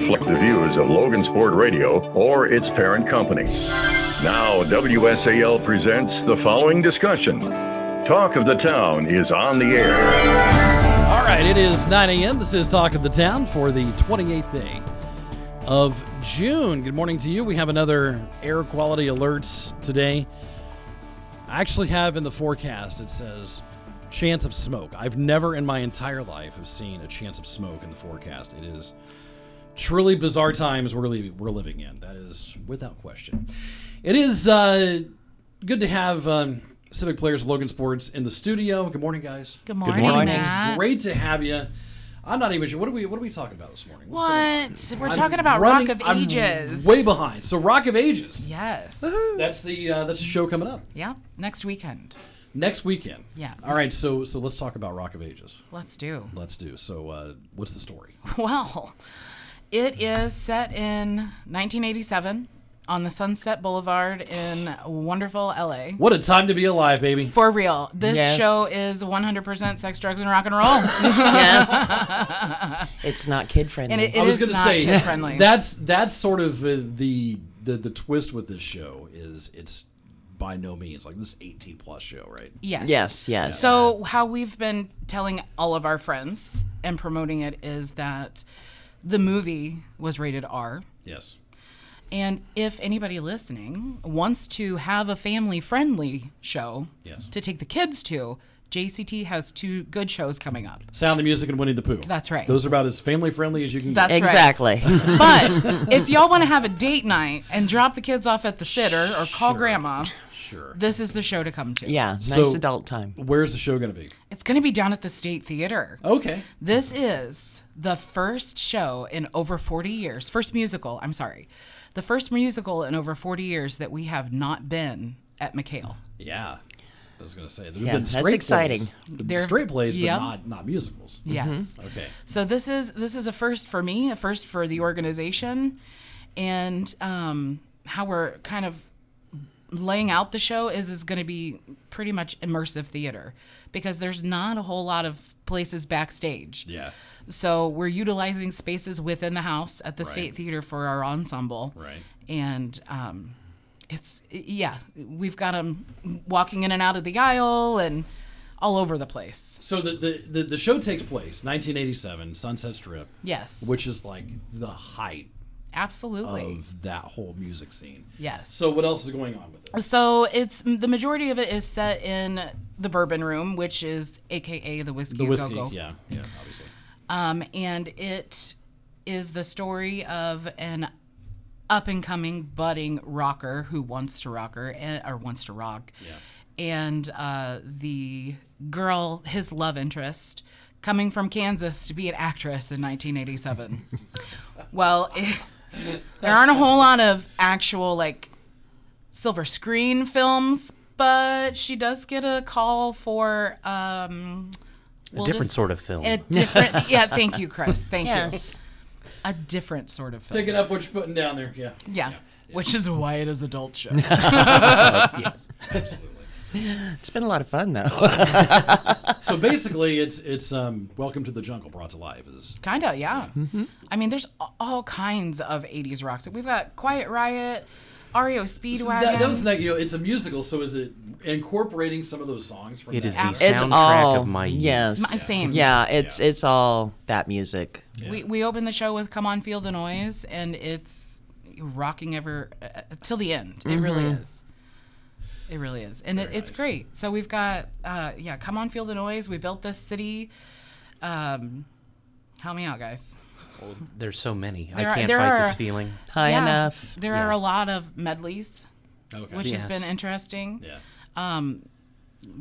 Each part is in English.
reflect the views of Logansport Radio or its parent company. Now, WSAL presents the following discussion. Talk of the Town is on the air. All right, it is 9 a.m. This is Talk of the Town for the 28th day of June. Good morning to you. We have another air quality alert today. I actually have in the forecast, it says chance of smoke. I've never in my entire life have seen a chance of smoke in the forecast. It is truly bizarre times we're, li- we're living in. That is without question. It is uh, good to have um, Civic Players Logansport's in the studio. Good morning, guys. Good morning, morning. Matt. It's great to have you. I'm not even sure. What are we? What are we talking about this morning? What's? What? We're I'm talking about running- Rock of I'm Ages. Way behind. So Rock of Ages. yes. That's the uh, that's the show coming up Yeah. Next weekend. next weekend. Yeah. All right. So so let's talk about Rock of Ages. Let's do. Let's do. So uh, what's the story? Well, it is set in 1987 on the Sunset Boulevard in wonderful LA. What a time to be alive, baby. For real, this Yes. show is 100% sex, drugs, and rock and roll. yes. it's not kid friendly. And it- it I was going to say kid-friendly. that's that's sort of uh, the the the twist with this show is it's by no means like this 18 plus show, right? yes. yes, yes. So, how we've been telling all of our friends and promoting it is that the movie was rated R. Yes. And if anybody listening wants to have a family friendly show Yes. to take the kids to, JCT has two good shows coming up. Sound of Music and Winnie the Pooh. That's right. Those are about as family friendly as you can That's get. exactly. right. But if y'all want to have a date night and drop the kids off at the sitter or call grandma, Sure. this is the show to come to. yeah, So- nice adult time. Where's the show going to be? It's going to be down at the State Theater. Okay. This is the first show in over 40 years, first musical, I'm sorry, the first musical in over 40 years that we have not been at McHale. Yeah. I was going to say there've Yeah, been that's straight exciting. plays. There've been They're- straight plays, yep. but not not musicals. Yes. Okay. So this is this is a first for me, a first for the organization, and um, how we're kind of laying out the show is is going to be pretty much immersive theater because there's not a whole lot of places backstage. Yeah. So we're utilizing spaces within the house at the Right. State Theater for our ensemble. Right. And um, it's yeah, we've got them walking in and out of the aisle and all over the place. So the, the the the show takes place 1987 Sunset Strip, Yes. which is like the height Absolutely. of that whole music scene. yes. So what else is going on with it? So it's the majority of it is set in the Bourbon Room, which is AKA the Whiskey, The whiskey, Go-Go. yeah, yeah, obviously. Um, and it is the story of an up and coming budding rocker who wants to rocker and, or wants to rock. Yeah. And uh, the girl, his love interest, coming from Kansas to be an actress in 1987. well, it, there aren't a whole lot of actual like silver screen films, but she does get a call for um, A we'll different just- sort of film. a different, yeah. Thank you, Chris. Thank Yes. you. A different sort of film. Pick it up what you're putting down there. Yeah. Yeah. Which is why it is adult show. yes. Absolutely. It's been a lot of fun though. So basically, it's it's um, Welcome to the Jungle brought to life. Is Kinda, yeah. I mean, there's all kinds of '80s rock. So we've got Quiet Riot, REO Speedwagon. that, that was like you know it's a musical, so is it incorporating some of those songs from? It that is the era? it's all of my youth. yes. My- same. Yeah, it's it's all that music. We we open the show with "Come On, Feel the Noise," and it's rocking ever uh, till the end. It really is. It really is, and it, it's nice. great. So we've got, uh, yeah, "Come On, Feel the Noise." We built this city. Um, help me out, guys. There's so many. I There are- can't there fight are- this feeling. High Yeah, enough. There Yeah. are a lot of medleys, Okay. which has been interesting. yeah. Um,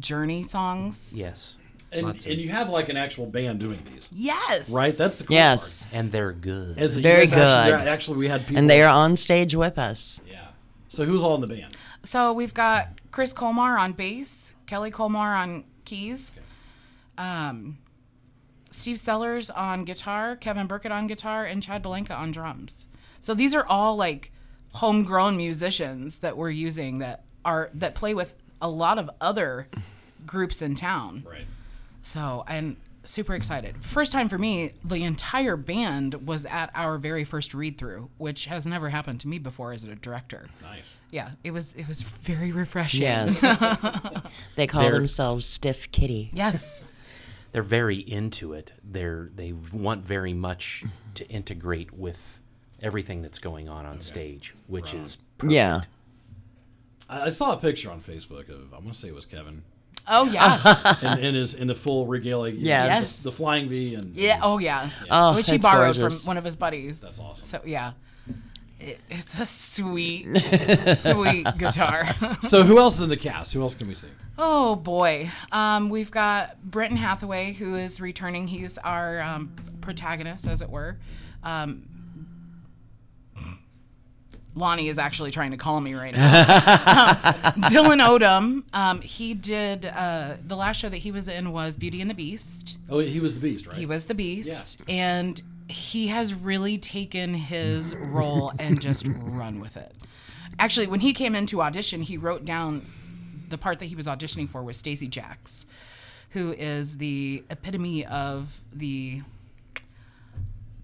Journey songs. Yes. And, and you have like an actual band doing these, Yes. right? That's the cool Yes. part. and they're good. As Very guys Actually, good. yeah, actually, we had people. And they are on stage with us. Yeah. So who's all in the band? So we've got Chris Colmar on bass, Kelly Colmar on keys, um, Steve Sellers on guitar, Kevin Burkett on guitar, and Chad Belenka on drums. So these are all like homegrown musicians that we're using that are that play with a lot of other groups in town. Right. So and super excited. First time for me, the entire band was at our very first read through, which has never happened to me before as a director. Nice. Yeah, it was it was very refreshing. Yes. they call They're- themselves Stiff Kitty. Yes. They're very into it. They're they want very much to integrate with everything that's going on on stage, which is Yeah. I, I saw a picture on Facebook of I want to say it was Kevin, Oh yeah. in, in his in the full regalia. you Yes. Yes. The, the flying V and yeah. Oh yeah. Oh, Which he borrowed gorgeous. from one of his buddies. That's awesome. So yeah. It, it's a sweet, sweet guitar. So who else is in the cast? Who else can we see? Oh boy, um, we've got Brenton Hathaway who is returning. He's our um, protagonist, as it were. Um, Lonnie is actually trying to call me right now. Um, Dylan Odom, um, he did uh, the last show that he was in was Beauty and the Beast. Oh, he was the Beast, right? He was the Beast, and he has really taken his role and just run with it. Actually, when he came into audition, he wrote down the part that he was auditioning for was Stacee Jaxx, who is the epitome of the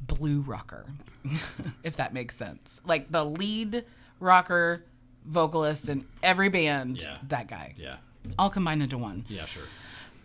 blue rocker, if that makes sense. Like the lead rocker vocalist in every band, Yeah. that guy. Yeah. All combined into one. Yeah, sure.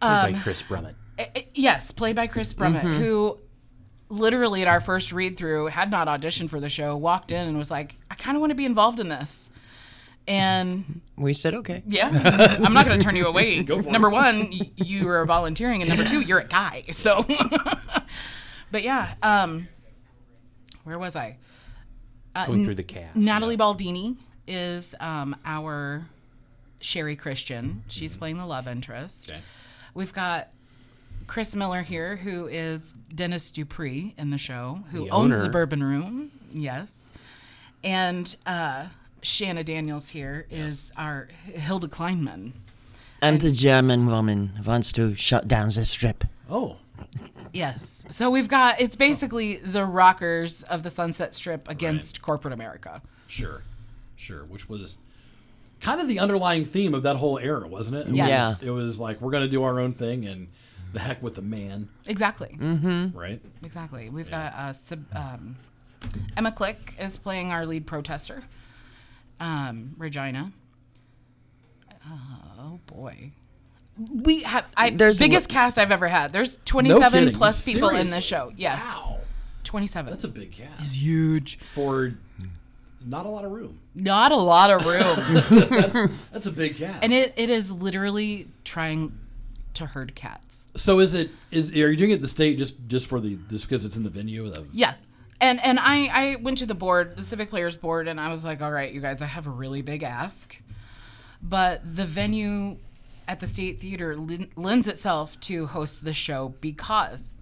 played by um, Chris Brummett. I- I- yes, played by Chris Brummett, mm-hmm. who literally at our first read through had not auditioned for the show, walked in and was like, I kind of want to be involved in this. And We said okay. yeah, I'm not going to turn you away. number one, you are volunteering, and number two, you're a guy. So, but yeah, um, where was I? Uh, Going through the cast. Natalie Baldini is um, our Sherrie Christian. She's playing the love interest. Okay. We've got Chris Miller here, who is Dennis Dupree in the show, who The owns owner. the Bourbon Room. Yes. And uh, Shanna Daniels here is our Hilda Klinemann. And the German woman wants to shut down the strip. Oh, Yes. So we've got, it's basically the rockers of the Sunset Strip against corporate America. sure, sure. Which was kind of the underlying theme of that whole era, wasn't it? it Yes. Was, It was like we're gonna do our own thing and the heck with the man, Exactly. right? Exactly. We've got uh, sub, um, Emma Click is playing our lead protester, um, Regina. Oh boy. We have I There's biggest li- cast I've ever had. There's 27 kidding. plus people in Seriously? this show. Yes. Wow, 27. that's a big cast He's huge. for not a lot of room. Not a lot of room. that's that's a big cast. and it, it is literally trying to herd cats. so is it is are you doing it at the state just just for the just because it's in the venue? Of, Yeah. And and I, I went to the board, the Civic Players Board, and I was like, all right, you guys, I have a really big ask. But the venue at the State Theater lends itself to host the show because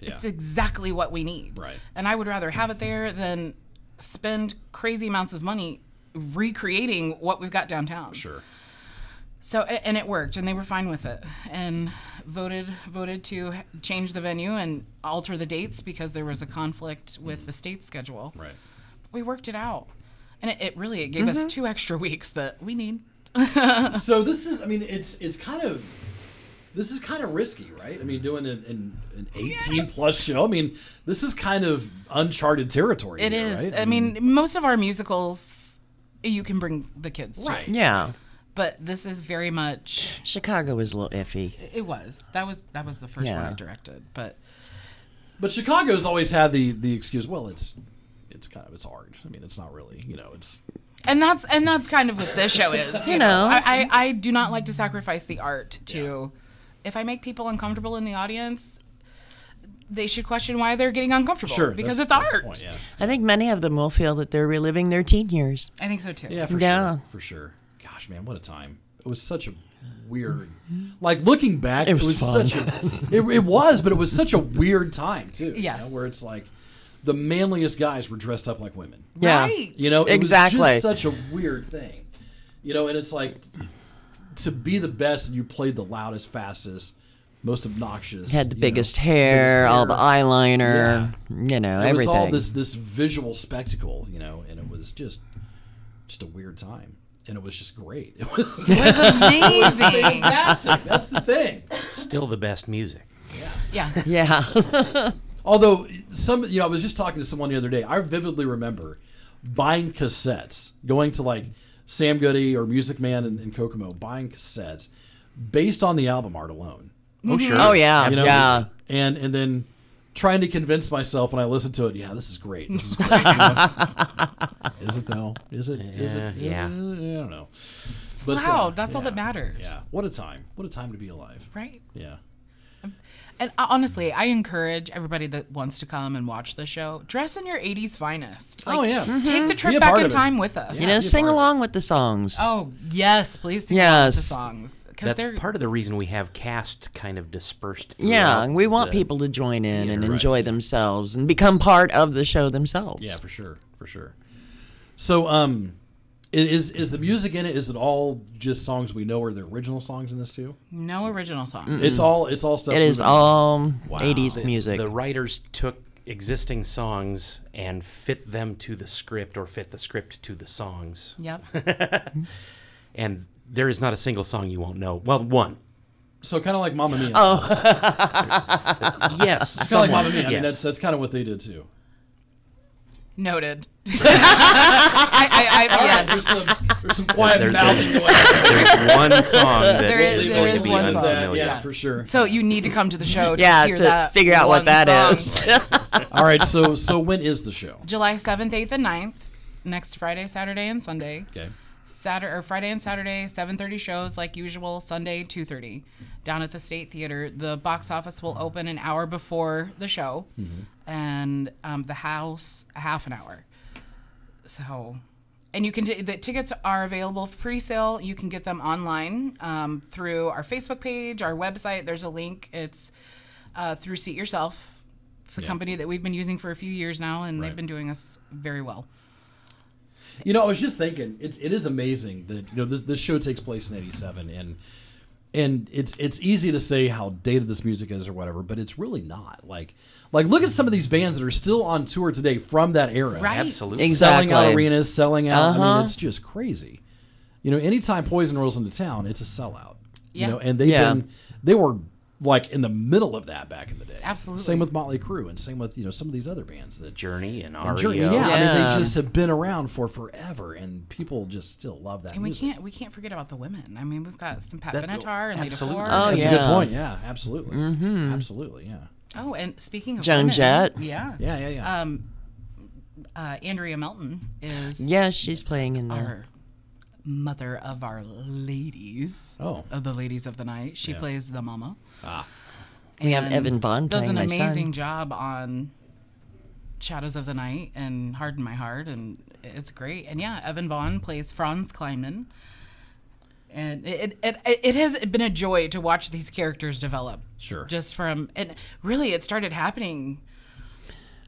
yeah. it's exactly what we need. Right. And I would rather have it there than spend crazy amounts of money recreating what we've got downtown. sure. So and it worked, and they were fine with it, and voted voted to change the venue and alter the dates because there was a conflict with the state schedule. Right. We worked it out, and it, it really it gave mm-hmm. us two extra weeks that we need. so this is i mean it's it's kind of this is kind of risky right i mean doing an, an, an 18 plus show i mean this is kind of uncharted territory It here, is. right? I mean, most of our musicals, you can bring the kids to, Right. Yeah. but this is very much. Chicago was a little iffy. It was that was that was the first one I directed, but but chicago's always had the the excuse well it's it's kind of it's art i mean it's not really you know it's and that's and that's kind of what this show is. You, You know, know. I, I I do not like to sacrifice the art to. If I make people uncomfortable in the audience, they should question why they're getting uncomfortable. sure because that's- it's that's art. point, yeah I think many of them will feel that they're reliving their teen years. I think so too. yeah for Yeah. sure for sure gosh man what a time it was such a weird like looking back It was fun. such a it, it was but it was such a weird time too you know, where it's like the manliest guys were dressed up like women Yeah. Right. You know, it Exactly. was just such a weird thing. You know, and it's like to be the best and you played the loudest, fastest, most obnoxious. Had the biggest know, hair, biggest all the hair. eyeliner, you know, It was everything. all this this visual spectacle, you know, and it was just just a weird time. And it was just great. It was It was amazing. fantastic. That's the thing. Still the best music. Yeah. Yeah. Yeah. Although some, you know, I was just talking to someone the other day. I vividly remember buying cassettes, going to like Sam Goody or Music Man in, in Kokomo, buying cassettes based on the album art alone. Oh sure. Oh, yeah. You know? Yeah. And and then trying to convince myself when I listened to it, yeah, this is great. This is great. you know? is it though? Is it? Is it? Yeah, yeah. I don't know. It's But, uh, loud. That's all that matters. Yeah. What a time. What a time to be alive. Right? Yeah. And uh, honestly, I encourage everybody that wants to come and watch the show, dress in your 80s finest. Oh, yeah. Take the trip back in time with us. Yeah. You know, sing part of it. along with the songs. Oh, yes. Please sing yes. with the songs. That's they're, part of the reason we have cast kind of dispersed. yeah, we want the- people to join in and theater. enjoy themselves and become part of the show themselves. Yeah, for sure, for sure. So, um, i- is is the music in it? Is it all just songs we know, or the original songs in this too? no original song. It's all it's all stuff. It is we've- all Wow. 80s The- music. The writers took existing songs and fit them to the script or fit the script to the songs. Yep. And there is not a single song you won't know. Well, one. So kind of like Mamma Mia. Oh. Yes. kind of like somewhat, Mamma Mia. I mean, that's that's kind of what they did too. Noted. I, I, I, yes. There's some there's some quiet There- mouthing going on. There's one song that There is is- going there to is be one song. unfamiliar. Yeah, for sure. So you need to come to the show to yeah, hear to that figure out one what that song. is. All right. So so when is the show? July 7th, 8th, and 9th. Next Friday, Saturday, and Sunday. Okay. Saturday or Friday and Saturday, 7:30 shows like usual. Sunday, 2:30, down at the State Theater. The box office will open an hour before the show, and um, the house a half an hour. So, and you can t- the tickets are available for pre-sale. You can get them online um, through our Facebook page, our website. There's a link. It's uh, through Seat Yourself. It's a Yeah. company that we've been using for a few years now, and Right. they've been doing us very well. You know, I was just thinking, it, it is amazing that you know this this show takes place in '87, and and it's it's easy to say how dated this music is or whatever, but it's really not. Like like look at some of these bands that are still on tour today from that era, Right. Absolutely. Ex- Selling out arenas, selling out. I mean, Uh-huh. it's just crazy. You know, anytime Poison rolls into town, it's a sellout. Yeah. You know, and they've Yeah. been they were like in the middle of that back in the day. Absolutely. Same with Motley Crue, and same with you know some of these other bands that Journey and and REO. Journey- yeah, I mean they just have been around for forever, and people just still love that And we can't we can't forget about the women. I mean, we've got some Pat That- Benatar and Lita absolutely. Ford. Oh, That's yeah. a good point. Yeah, absolutely, mm-hmm. absolutely. Yeah, Oh, and speaking of Joan women, Jett. yeah, yeah, yeah, yeah. Um, uh, Andrea Melton is yeah, she's playing in there. Our mother of our ladies. Oh. of the ladies of the night. She Yeah. plays the mama. ah, We have Evan Bond does playing an my amazing son. job on Shadows of the Night and Harden My Heart, and it's great. And yeah, Evan Vaughn plays Franz Klinemann. And it, it, it, it has been a joy to watch these characters develop. Sure. Just from, and really, it started happening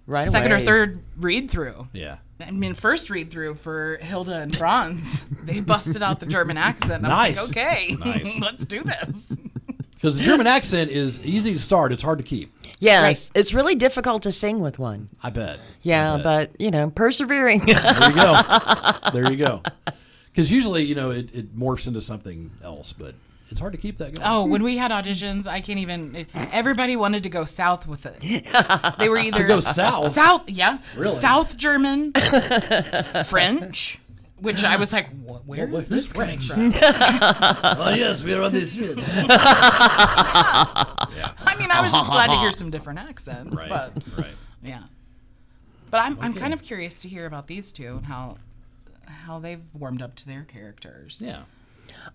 Right second or third read through. yeah. I mean, first read through for Hilda and Franz, they busted out the German accent. I'm Nice. like, okay, Nice. let's do this. Because the German accent is easy to start; it's hard to keep. Yes, it's really difficult to sing with one. I bet. Yeah, I bet. but you know, persevering. there you go. there you go. Because usually, you know, it, it morphs into something else, but it's hard to keep that going. Oh, when we had auditions, I can't even. Everybody wanted to go south with it. They were either to go south? South, yeah, Really? South German, French, which I was like, "Wh- where was this this coming French? from? oh yes, we're on this. yeah. I mean, I was just glad to hear some different accents, Right. but right. yeah. But I'm I'm kind of curious to hear about these two and how how they've warmed up to their characters. Yeah.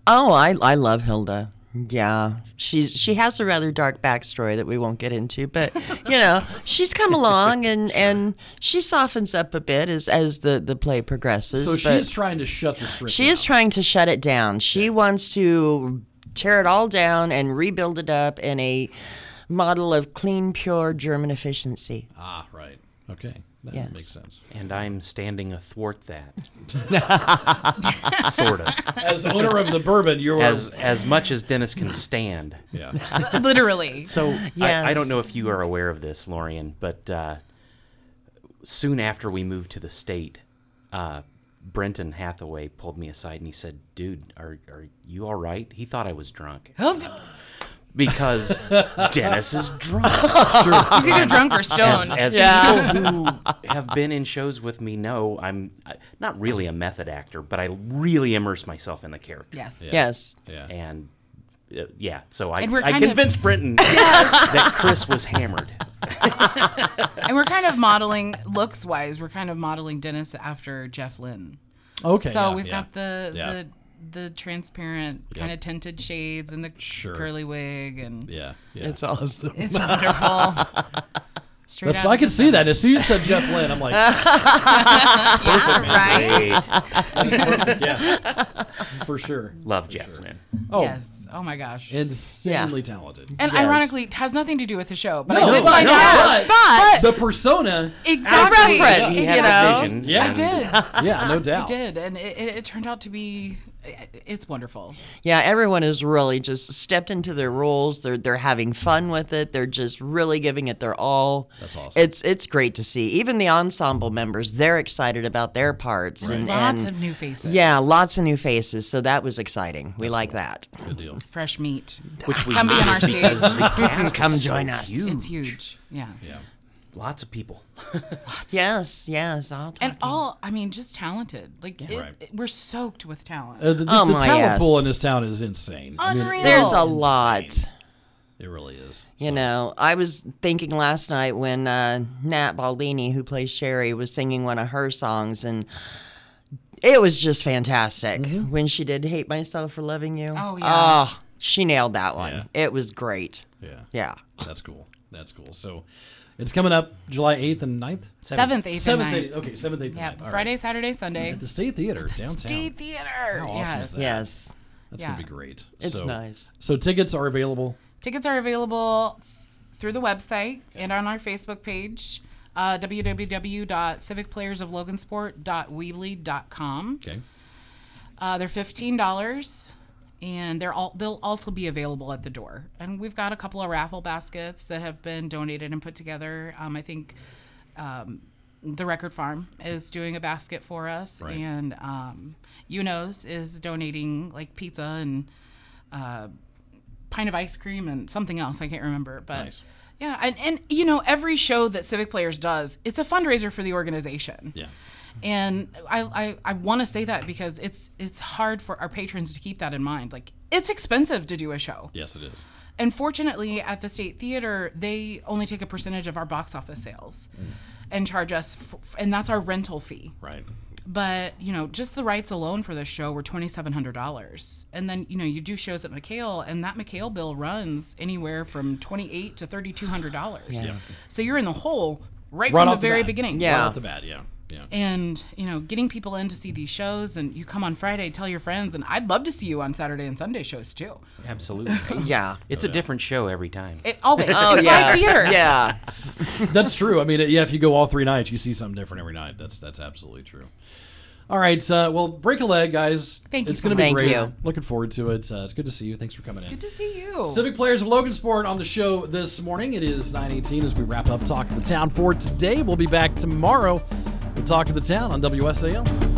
Oh, I I love Hilda. Yeah, she's she has a rather dark backstory that we won't get into, but you know she's come along and and she softens up a bit as as the the play progresses. So she's trying to shut the strip. she is trying to shut it down. She wants to tear it all down and rebuild it up in a model of clean, pure German efficiency. Ah, right. Okay, that Yes. makes sense. And I'm standing athwart that. sort of. As owner of the bourbon, you're As as much as Dennis can stand. yeah. Literally. So I, I don't know if you are aware of this, Lorian, but uh, soon after we moved to the state, uh, Brenton Hathaway pulled me aside and he said, "Dude, are are you all right?" He thought I was drunk. because Dennis is drunk. He's either drunk or As, stoned. as Yeah. people who have been in shows with me know, I'm uh, not really a method actor, but I really immerse myself in the character. yes. Yes. Yeah. And uh, yeah, so I, I kind of- convinced Brenton that Chris was hammered. And we're kind of modeling looks wise. We're kind of modeling Dennis after Jeff Lynne. Okay. So yeah, we've yeah. got the Yeah. the the transparent kind of tinted shades and the Sure. curly wig and Yeah. Yeah. It's awesome. it's wonderful. Straight That's out I of can see that. As soon as you said Jeff Lynne, I'm like, Yeah, right. Great. yeah, for sure. Love Jeff Lynne. Oh, Yes. Oh my gosh. insanely talented. and Yes. ironically, it has nothing to do with the show. But No, I did but- find no, out. but- but the persona, exactly. reference, He you had know? a vision. Yeah. I did. yeah, no doubt, I doubt. did, and it, it, it turned out to be. It's wonderful. Yeah, everyone has really just stepped into their roles. They're they're having fun with it. They're just really giving it their all. That's awesome. It's it's great to see. Even the ensemble members, they're excited about their parts and, Lots and of new faces. yeah, lots of new faces. So that was exciting. We like that. Good deal. fresh meat. which we Come be on our needed because stage. the Come is so join us. huge. It's huge. Yeah. Yeah. Lots of people. Yes, yes. All And all, I mean, just talented. Like it, Right. it- we're soaked with talent. Uh, the the, Oh the my, talent yes. pool in this town is insane. I mean, Unreal. There's a Insane. lot. It really is. You know, I was thinking last night when uh, Nat Baldini, who plays Sherrie, was singing one of her songs, and it was just fantastic Mm-hmm. when she did "Hate Myself for Loving You." Oh, yeah. Oh, she nailed that one. Yeah. It was great. Yeah. Yeah. That's cool. That's cool. So it's coming up July 8th and 9th? Seventh, eighth, 7th, ninth. 8th. Okay, 7th, 8th, and Yeah, Friday, right. Saturday, Sunday. At the State Theater downtown. State Theater. How awesome yes. is that? Yes. That's Yeah. going to be great. It's So- nice. So tickets are available. Tickets are available through the website and on our Facebook page, uh, www.civic.playersoflogansport.weebly.com. Okay. Uh, they're fifteen dollars, and they're all they'll also be available at the door. And we've got a couple of raffle baskets that have been donated and put together. Um, I think um, the Record Farm is doing a basket for us, Right. and um, Unos is donating like pizza and uh, pint of ice cream and something else I can't remember, but. Nice. Yeah, and, and you know every show that Civic Players does, it's a fundraiser for the organization Yeah. And I I, I want to say that because it's it's hard for our patrons to keep that in mind. Like it's expensive to do a show, Yes, it is. and fortunately at the State Theater they only take a percentage of our box office sales, mm. and charge us, f- and that's our rental fee. Right. But you know, just the rights alone for this show were twenty seven hundred dollars, and then you know you do shows at McHale, and that McHale bill runs anywhere from twenty eight to thirty two hundred dollars. Yeah. So you're in the hole right, Right from the the very bat. beginning. Yeah. Right off the bat, yeah. Yeah. and you know getting people in to see these shows and you come on friday tell your friends and i'd love to see you on saturday and sunday shows too Absolutely. Yeah. It's a different show every time. it always Oh it's yeah. live theater Yeah. That's true. I mean, yeah, if you go all three nights, you see something different every night. That's that's absolutely true. All right, uh, well, break a leg, guys. Thank you It's so going to be much. great. You. Looking forward to it. Uh, it's good to see you. Thanks for coming in. good to see you Civic Players of Logansport on the show this morning. It is 9:18 as we wrap up Talk of the Town for today. We'll be back tomorrow with Talk of the Town on WSAL.